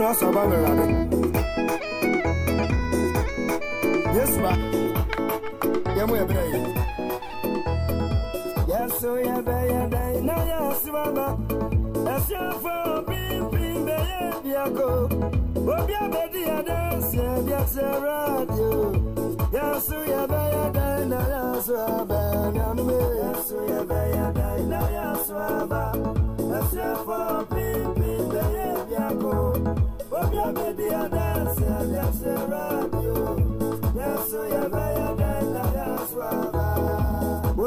no so ba me rabe. Yes ba. Ya mo bra. Yes so ya ba ya dai na ya si ba ba. Esia fo pim pim be ye biako. Obi abedi ya dance ya bia se radio. Yes so ya ba ya dai na ya so na me. Yes so ya ba ya dai na ya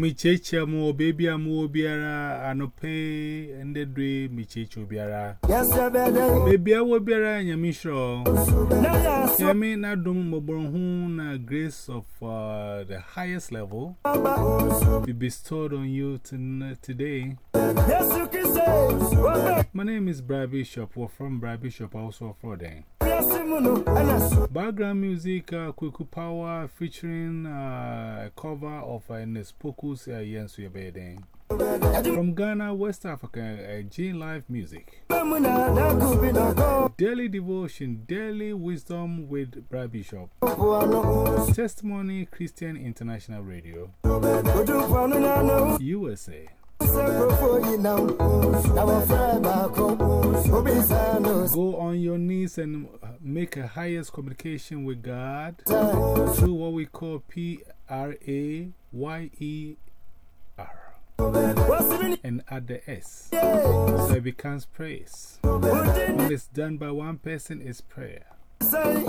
mi cheche mo baby amu obiara anope ende dwe mi cheche obiara. Baby awo obiara nyami shro. Nyami na dum moborhu na grace of uh, the highest level be bestowed on you today. My name is Brad Bishop. We're from Brad Bishop, also for them. Yasi munu, anasu. Background music, uh, Kwiku Power featuring uh, a cover of uh, Nespokus uh, Yensu. From Ghana, West Africa, uh, G Live Music. Muna na kubi na go, Daily Devotion, Daily Wisdom with Brad Bishop. Testimony Christian International Radio, Odu puano na no, USA. Go on your knees and make a highest communication with God through what we call P R A Y E R and add the S. So it becomes praise. When it's done by one person, it's prayer. Say.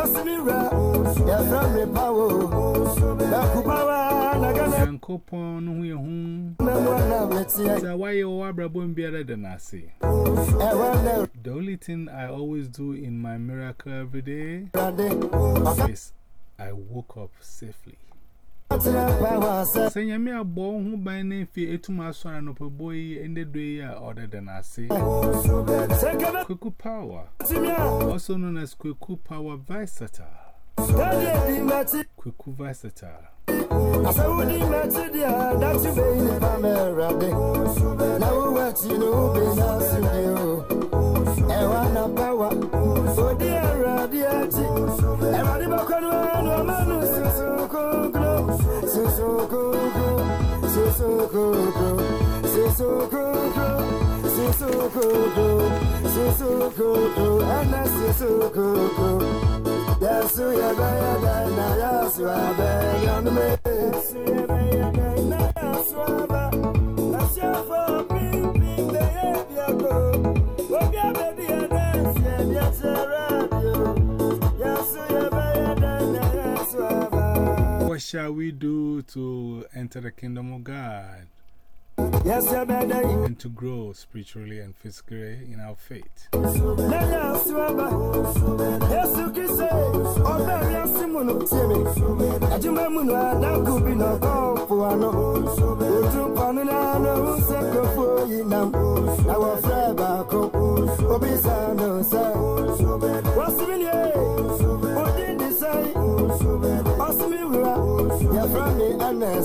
Asi mi ra, ya fra me pawo. Na kupawa na gana Yankopon, who you whom, na mwana metie. so why you are brabon better than I say. Ewa ne The only thing I always do in my miracle every day rade. is I woke up safely. Say, Yami, a ball who by name fear to my son of a boy in the day other than I say. Se kebe Kuku Power, timia. also known as Kuku Power Versatile. Dade di mati. Kuku Versatile. Asawudi mati dia dati be ni Susu kukro. Susu kukro. Susu kukro. Susu kukro. Ana susu kukro. Yasu ya ba ya da na yasu abe ya me. Yasu ya ba ya da shall we do to enter the kingdom of God Yasu ya ba da yi. and to grow spiritually and physically in our faith?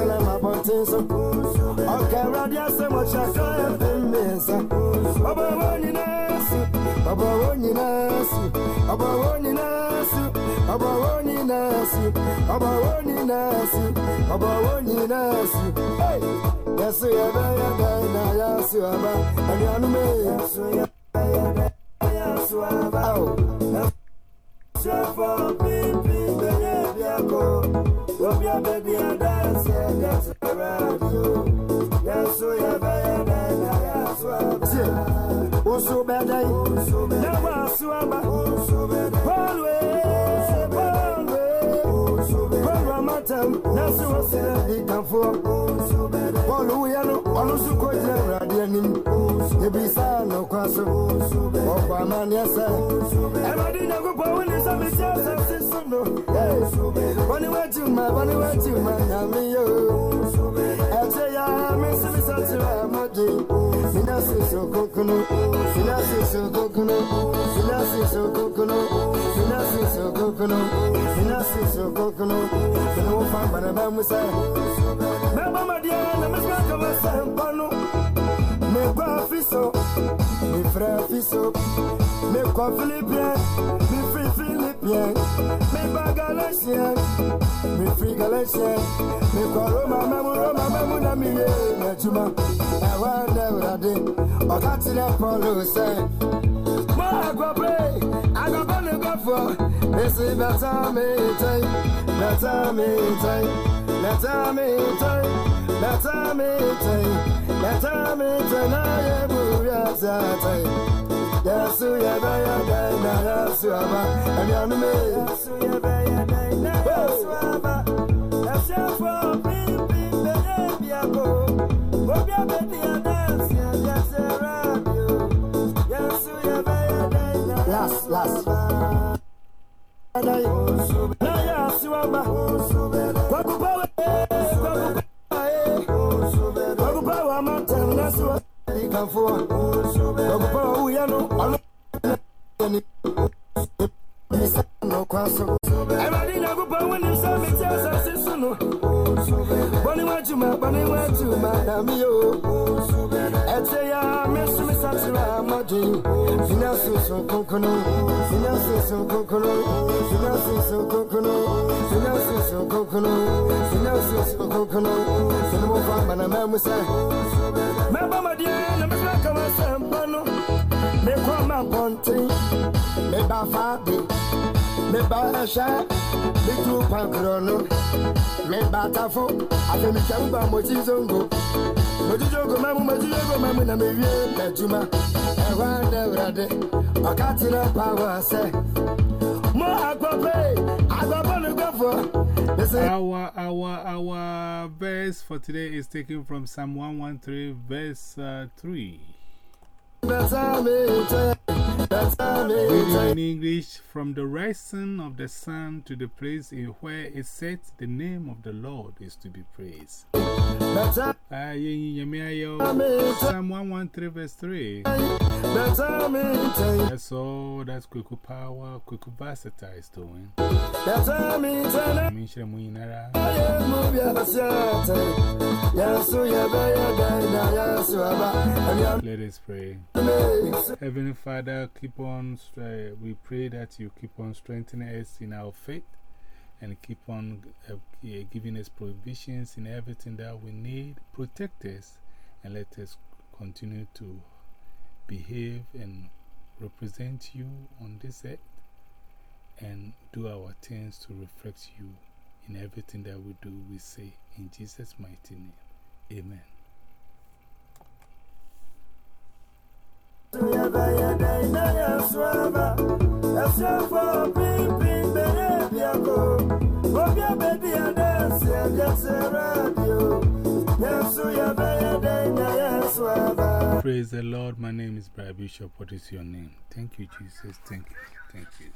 koja Jerusalem abonten so. Ọka urade asem ọchaka mpemmesa. Ọba wo nyinaa su. Ọba wo nyinaa su. Ọba wo nyinaa su. Ọba wo nyinaa su. Ọba wo nyinaa su. Ọba wo nyinaa su. Hey! Yesu yaba yaba na yasu aba. Anuanu me. Yesu yaba yaba yasu aba. Oh. Yesu for people. baby, I dance, yeah, that's a radio. Yes, so yeah, baby, I swear. Also, bad day, never swabba. Always, always. Program at them, that's what all who go to the radio. You be sad, no question. Oh, my man, yes, sir. Everybody, never go in this, I'm just a sister. Yes, when you went to my, when you went to my, I'm you. I say, I'm missing such a muddy. Sinasi so kokono, sinasi so kokono, sinasi so kokono, sinasi so kokono, sinasi so kokono. Sino mo fa bana ba mu say. Me ba ma dia na me sma ka ba sa pano. Me kwa fiso, me fra fiso, me kwa Philippien, me free Philippien, me ba Galatian, me free Galatian, me kwa Roma, me mu Roma, me mu na mi ye na juma. I wonder what I did. I got to that Paulo say. Mo agbabe, agbabe go for. This is better me take, better me take, better me take, better me take, better me take. Now you move your side. Yasu ya ba ya dai na yasu aba, and ya me. Yasu ya ba ya dai na yasu aba. Yasu ya kwaso. Everybody na kupa wani msa miti asasi sunu. Bani tuma bani wa tuma na mi o. Ẹ̀tẹ̀ ya mẹ́sùn mi sátìrà àmàdì. Fina sísun kúnkúnnú. Fina sísun kúnkúnnú. Fina sísun kúnkúnnú. Fina sísun kúnkúnnú. Fina sísun kúnkúnnú. Fina mo fa àgbàna mẹ́mu sẹ́. Mẹ́bà màdì ẹ̀ na mi fẹ́ kàwé sẹ́ ń pọ́nú. Mi kọ́ máa pọ̀ntì. Mi bá fàábì. Mi bá ẹ̀ṣẹ́. Me ba tafo, afe mi chamba mochi zongo. Mochi zongo mamu, mochi zongo mamu na me wie na juma. Ewa de vrade, wakati na power se. Mo akwape, akwape no for. They Our, our, our verse for today is taken from Psalm 113, verse uh, 3. Better me take, better me Reading in English, from the rising of the sun to the place in where it sets, the name of the Lord is to be praised. Ah, Psalm 113, verse 3. better me take, That's all that's Quick Power, Quick Versatile is doing. better me take. I mean, Shre Muinara. Let us pray. Heavenly Father, keep on, we pray that you keep on strengthening us in our faith and keep on uh, giving us provisions in everything that we need. Protect us and let us continue to behave and represent you on this earth and do our things to reflect you in everything that we do, we say. In Jesus' mighty name, amen. Yasu ya ba ya dai na yasu aba. Yasu ya for pim pim be ye biako. Obi abedi ya dance ya jase radio. Yasu ya ba ya dai na yasu aba. Praise the Lord. My name is Brad Bishop. What is your name? Thank you, Jesus. Thank you. Thank you.